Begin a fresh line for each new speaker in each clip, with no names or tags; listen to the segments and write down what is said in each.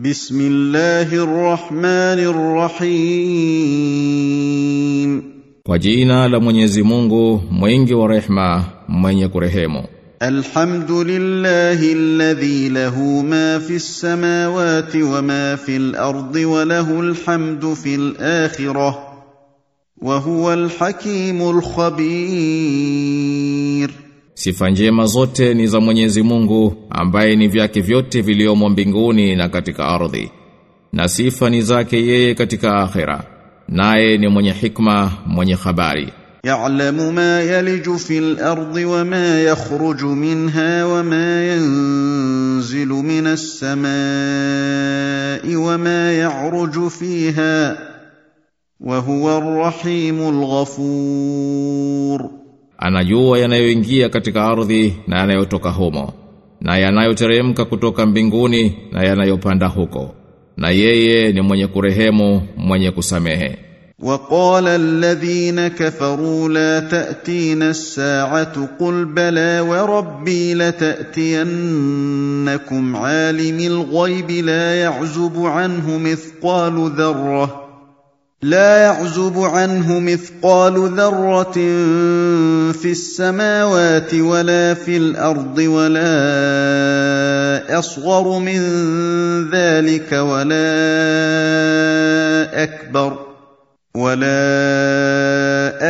بسم الله الرحمن الرحيم.
وجينا لمنيزي مونغو مينجي ورحمة مينيكو رحيمو
الحمد لله الذي له ما في السماوات وما في الأرض وله الحمد في الآخرة وهو الحكيم الخبير
Sifa njema zote ni za Mwenyezi Mungu ambaye ni vyake vyote viliomo mbinguni na katika ardhi. Na sifa ni zake yeye katika akhera. Naye ni mwenye hikma, mwenye habari.
يعلم ما يلج في الارض وما يخرج منها وما ينزل من السماء وما يعرج فيها وهو الرحيم الغفور
Anajua yanayoingia katika ardhi na yanayotoka humo. Na yanayoteremka kutoka mbinguni na yanayopanda huko. Na yeye ni mwenye kurehemu, mwenye kusamehe.
وقال الذين كفروا لا تأتينا الساعة قل بلى وربي لتأتينكم عالم الغيب لا يعزب عنه مثقال ذرة لا يعزب عنه مثقال ذرة في السماوات ولا في الأرض ولا أصغر من ذلك ولا أكبر ۖ ولا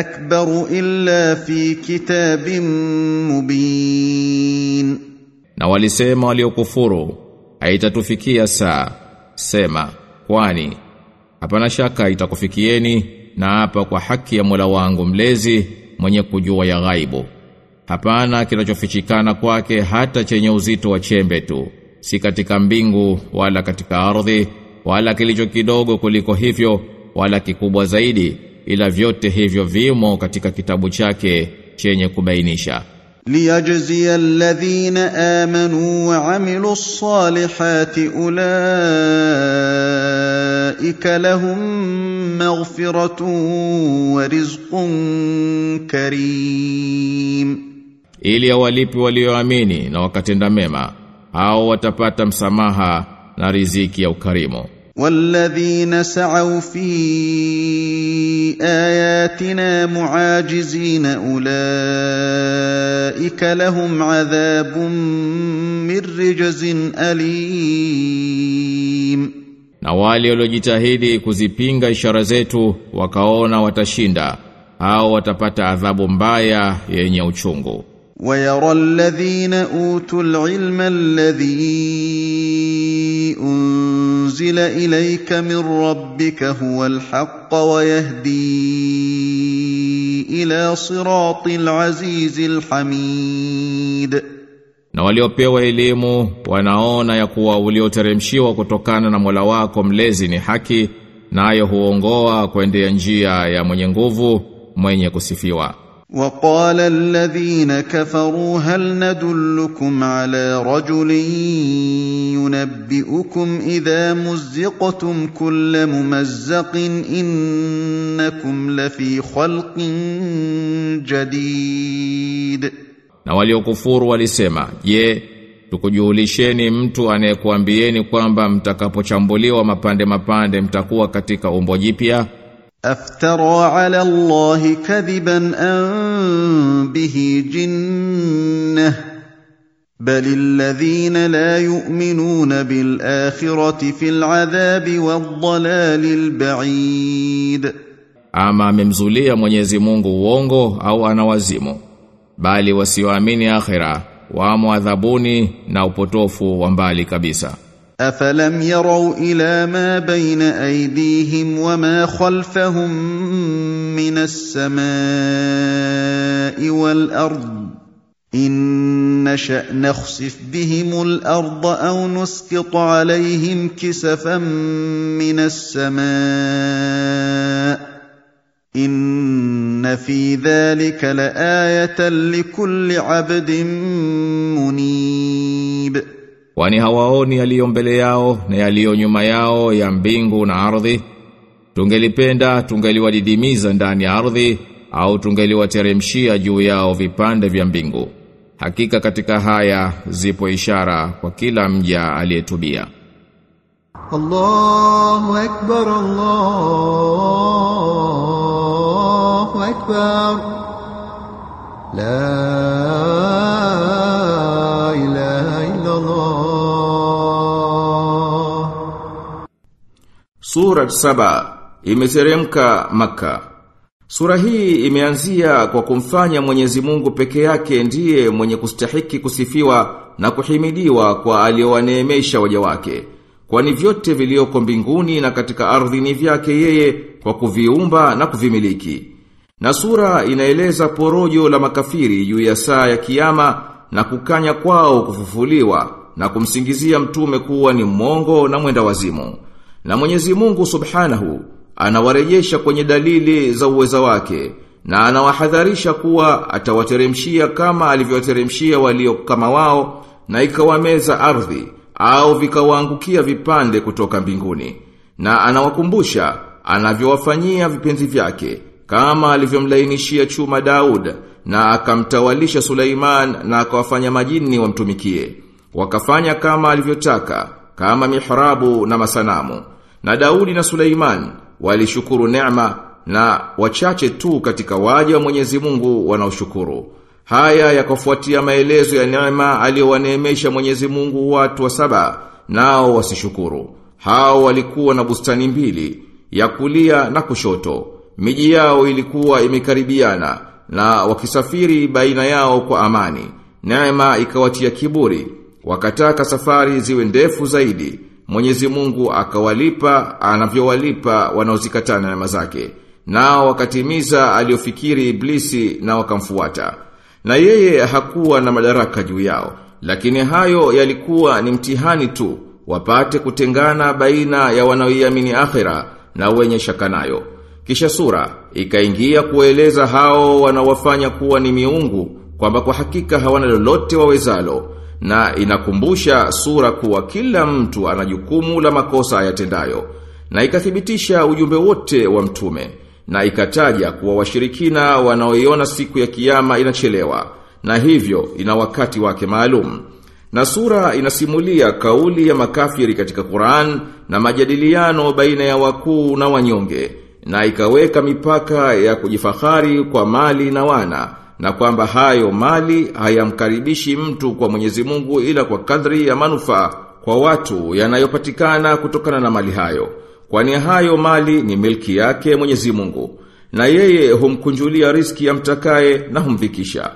أكبر إلا في كتاب مبين
Na walisema waliokufuru, haitatufikia saa. Sema, kwani hapana shaka itakufikieni na hapa kwa haki ya Mola wangu mlezi mwenye kujua ya ghaibu. Hapana kinachofichikana kwake hata chenye uzito wa chembe tu. Si katika mbingu wala katika ardhi wala kilicho kidogo kuliko hivyo wala kikubwa zaidi ila vyote hivyo vimo katika kitabu chake chenye kubainisha.
Liyajzia alladhina amanu wa amilus salihati ulai اولئك لهم مغفره ورزق كريم
ili awalipi walioamini na wakatenda mema hao watapata msamaha na riziki ya ukarimu
والذين سعوا في اياتنا معاجزين اولئك لهم عذاب من رجز اليم
na wale waliojitahidi kuzipinga ishara zetu wakaona watashinda hao watapata adhabu mbaya yenye uchungu
ويرى الذين اوتوا العلم الذي انزل اليك من ربك هو الحق ويهدي الى صراط العزيز الحميد
Na waliopewa elimu wanaona ya kuwa ulioteremshiwa kutokana na Mola wako mlezi ni haki nayo huongoa kuendea njia ya mwenye nguvu mwenye kusifiwa.
وقال الذين كفروا هل ندلكم على رجل ينبئكم اذا مزقتم كل ممزق انكم لفي خلق جديد
Na waliokufuru walisema, "Je, tukujulisheni mtu anayekuambieni kwamba mtakapochambuliwa mapande mapande mtakuwa katika umbo jipya?"
افترى على الله كذبا ام به جنه بل الذين لا يؤمنون بالاخره في العذاب والضلال البعيد
Ama amemzulia Mwenyezi Mungu uongo au ana wazimu. Bali wasioamini akhira wamo adhabuni na upotofu wa mbali kabisa.
افلم يروا إلى ما بين ايديهم وما خلفهم من السماء والارض ان نشا نخسف بهم الأرض أو نسقط عليهم كسفا من السماء ان في ذلك لايه لكل عبد منيب
Kwani hawaoni yaliyo mbele yao na yaliyo nyuma yao ya mbingu na ardhi? Tungelipenda tungeliwadidimiza ndani ya ardhi au tungeliwateremshia juu yao vipande vya mbingu. Hakika katika haya zipo ishara kwa kila mja aliyetubia.
الله أكبر الله أكبر لا إله إلا الله
Sura saba imeteremka Maka. Sura hii imeanzia kwa kumfanya Mwenyezi Mungu peke yake ndiye mwenye kustahiki kusifiwa na kuhimidiwa kwa aliowaneemesha waja wake. Kwani vyote vilioko mbinguni na katika ardhi ni vyake yeye kwa kuviumba na kuvimiliki. Na sura inaeleza porojo la makafiri juu ya saa ya kiyama na kukanya kwao kufufuliwa na kumsingizia mtume kuwa ni mwongo na mwenda wazimu. Na Mwenyezi Mungu Subhanahu anawarejesha kwenye dalili za uweza wake na anawahadharisha kuwa atawateremshia kama alivyoteremshia walio kama wao na ikawameza ardhi au vikawaangukia vipande kutoka mbinguni na anawakumbusha anavyowafanyia vipenzi vyake kama alivyomlainishia chuma Daud na akamtawalisha Suleiman na akawafanya majini wamtumikie wakafanya kama alivyotaka kama mihrabu na masanamu na Daudi na Suleiman walishukuru neema na wachache tu katika waja wa Mwenyezi Mungu wanaoshukuru. Haya yakafuatia maelezo ya neema aliyowaneemesha Mwenyezi Mungu watu wa saba nao wasishukuru. Hao walikuwa na bustani mbili ya kulia na kushoto. Miji yao ilikuwa imekaribiana na wakisafiri baina yao kwa amani. Neema ikawatia kiburi, wakataka safari ziwe ndefu zaidi. Mwenyezi Mungu akawalipa anavyowalipa wanaozikatana neema zake. Nao wakatimiza aliyofikiri iblisi na wakamfuata. Na yeye hakuwa na madaraka juu yao, lakini hayo yalikuwa ni mtihani tu, wapate kutengana baina ya wanaoiamini akhera na wenye shaka nayo. Kisha sura ikaingia kueleza hao wanawafanya kuwa ni miungu kwamba kwa hakika hawana lolote wawezalo na inakumbusha sura kuwa kila mtu ana jukumu la makosa ayatendayo na ikathibitisha ujumbe wote wa mtume na ikataja kuwa washirikina wanaoiona siku ya kiyama inachelewa na hivyo ina wakati wake maalum. Na sura inasimulia kauli ya makafiri katika Qur'an na majadiliano baina ya wakuu na wanyonge na ikaweka mipaka ya kujifahari kwa mali na wana na kwamba hayo mali hayamkaribishi mtu kwa Mwenyezi Mungu ila kwa kadri ya manufaa kwa watu yanayopatikana kutokana na mali hayo. Kwani hayo mali ni milki yake Mwenyezi Mungu na yeye humkunjulia riski ya mtakaye na humvikisha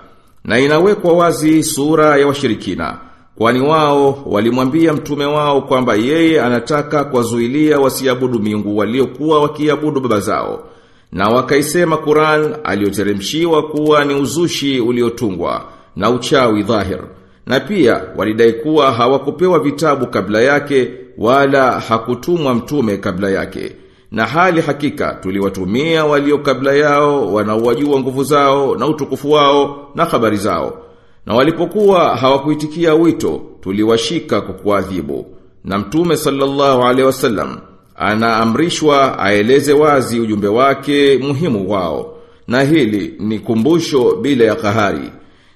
Na inawekwa wazi sura ya washirikina. Kwani wao walimwambia mtume wao kwamba yeye anataka kuwazuilia wasiabudu miungu waliokuwa wakiabudu baba zao. Na wakaisema Qur'an aliyoteremshiwa kuwa ni uzushi uliotungwa na uchawi dhahir. Na pia walidai kuwa hawakupewa vitabu kabla yake wala hakutumwa mtume kabla yake. Na hali hakika tuliwatumia walio kabla yao wanaowajua nguvu zao na utukufu wao na habari zao. Na walipokuwa hawakuitikia wito tuliwashika kwa kuadhibu. Na mtume sallallahu alaihi wasallam anaamrishwa aeleze wazi ujumbe wake muhimu wao. Na hili ni kumbusho bila ya kahari.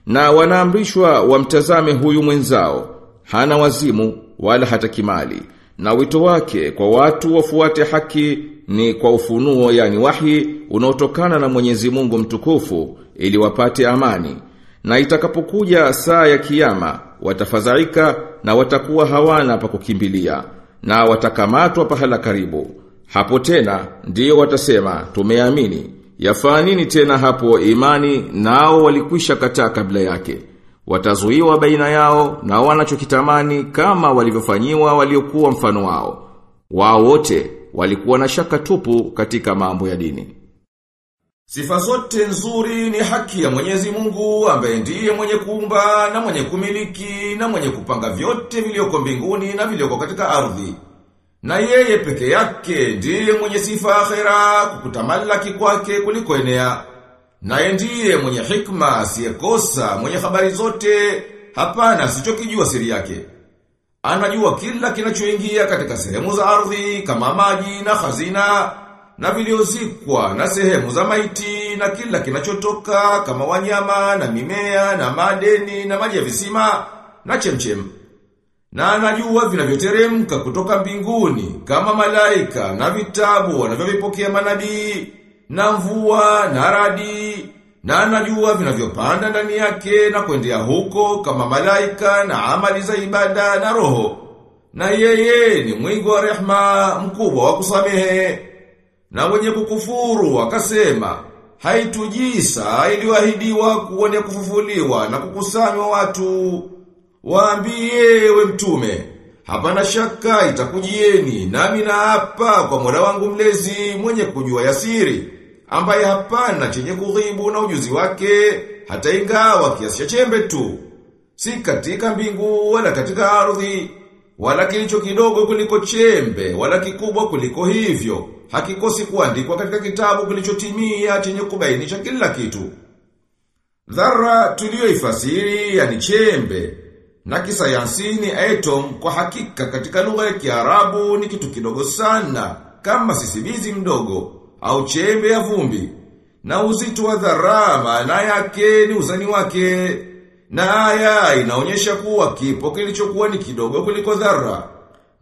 Na wanaamrishwa wamtazame huyu mwenzao. Hana wazimu wala hata kimali. Na wito wake kwa watu wafuate haki ni kwa ufunuo yani wahi unaotokana na Mwenyezi Mungu mtukufu ili wapate amani na itakapokuja saa ya kiyama watafadhaika na watakuwa hawana pa kukimbilia na watakamatwa pahala karibu. Hapo tena ndiyo watasema tumeamini. Yafaa nini tena hapo imani nao walikwisha kataa kabla yake. Watazuiwa baina yao na wanachokitamani kama walivyofanyiwa waliokuwa mfano wao. Wao wote walikuwa na shaka tupu katika mambo ya dini. Sifa zote nzuri ni haki ya Mwenyezi Mungu ambaye ndiye mwenye kuumba na mwenye kumiliki na mwenye kupanga vyote vilioko mbinguni na vilioko katika ardhi. Na yeye peke yake ndiye mwenye sifa akhera kukutamalaki kwake kuliko enea. Naye ndiye mwenye hikma asiyekosa, mwenye habari zote, hapana asichokijua siri yake. Anajua kila kinachoingia katika sehemu za ardhi kama maji na hazina na viliozikwa na sehemu za maiti na kila kinachotoka kama wanyama na mimea na madeni na maji ya visima na chemchem. Na anajua vinavyoteremka kutoka mbinguni kama malaika na vitabu wanavyovipokea manabii na mvua na radi na anajua vinavyopanda ndani yake na kuendea huko kama malaika na amali za ibada na roho. Na yeye ni mwingi wa rehema mkubwa wa kusamehe. Na wenye kukufuru wakasema, haitujisa iliwahidiwa kuone kufufuliwa na kukusanywa watu. Waambie we mtume, hapana shaka itakujieni nami na hapa kwa Mola wangu mlezi mwenye kujua yasiri, ambaye hapana chenye kughibu na ujuzi wake, hata ingawa kiasi cha chembe tu. Si katika mbingu wala katika ardhi, wala kilicho kidogo kuliko chembe, wala kikubwa kuliko hivyo. Hakikosi kuandikwa katika kitabu kilichotimia chenye kubainisha kila kitu. Dhara tuliyoifasiri yani chembe na kisayansi ni atom kwa hakika katika lugha ya Kiarabu ni kitu kidogo sana kama sisimizi mdogo au chembe ya vumbi. Na uzito wa dhara maana yake ni uzani wake. Na haya inaonyesha kuwa kipo kilichokuwa ni kidogo kuliko dhara.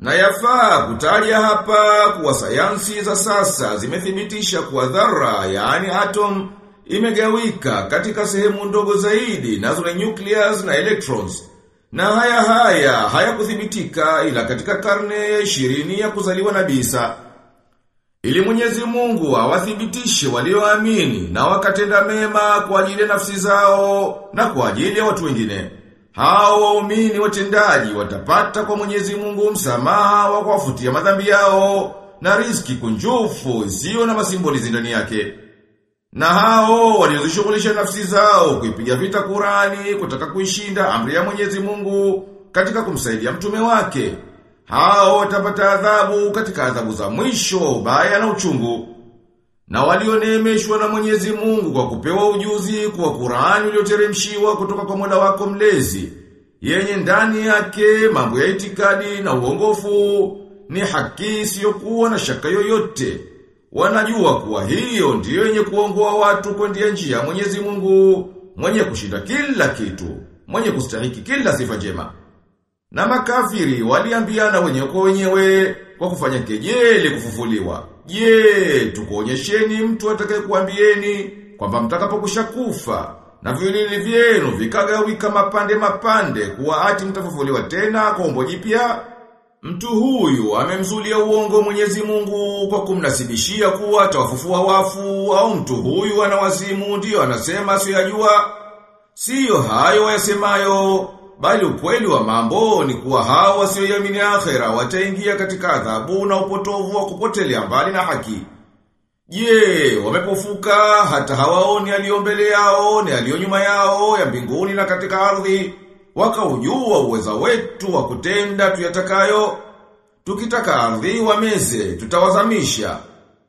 Na yafaa kutaja hapa kuwa sayansi za sasa zimethibitisha kuwa dhara yaani atom imegawika katika sehemu ndogo zaidi na zile nucleus na electrons. Na haya haya hayakuthibitika ila katika karne ya ishirini ya kuzaliwa na Isa. Ili Mwenyezi Mungu awathibitishe walioamini na wakatenda mema kwa ajili ya nafsi zao na kwa ajili ya watu wengine. Hao waumini watendaji watapata kwa Mwenyezi Mungu msamaha wa kuwafutia madhambi yao na riziki kunjufu isiyo na masimbolizi ndani yake. Na hao waliozishughulisha nafsi zao kuipiga vita Qurani kutaka kuishinda amri ya Mwenyezi Mungu katika kumsaidia mtume wake. Hao watapata adhabu katika adhabu za mwisho ubaya na uchungu. Na walioneemeshwa na Mwenyezi Mungu kwa kupewa ujuzi kwa Qurani iliyoteremshiwa kutoka kwa Mola wako mlezi, yenye ndani yake mambo ya itikadi na uongofu ni haki isiyokuwa na shaka yoyote. Wanajua kuwa hiyo ndiyo yenye kuongoa watu kwenda njia ya Mwenyezi Mungu, mwenye kushinda kila kitu, mwenye kustahiki kila sifa njema. Na makafiri waliambiana wenyewe kwa wenyewe kwa kufanya kejeli kufufuliwa. Je, tukuonyesheni mtu atakayekuambieni kwamba mtakapokusha kufa na vilili vyenu vikagawika mapande mapande kuwa ati mtafufuliwa tena kwa umbo jipya? Mtu huyu amemzulia uongo Mwenyezi Mungu kwa kumnasibishia kuwa atawafufua wafu au mtu huyu ana wazimu ndio anasema siyajua. Siyo hayo wayasemayo bali ukweli wa mambo ni kuwa hao wasioiamini akhera wataingia katika adhabu na upotovu wa kupotelea mbali na haki. Je, wamepofuka hata hawaoni aliyo mbele yao ni aliyo nyuma yao ya mbinguni na katika ardhi, wakaujua uweza wetu wa kutenda tuyatakayo. Tukitaka ardhi wameze, tutawazamisha.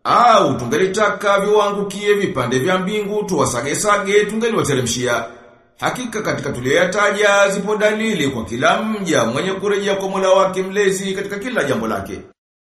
Au tungelitaka viwangukie vipande vya mbingu tuwasage-sage tungeliwateremshia. Hakika katika tuliyoyataja zipo dalili kwa kila mja mwenye kurejea kwa Mola wake mlezi katika kila jambo lake.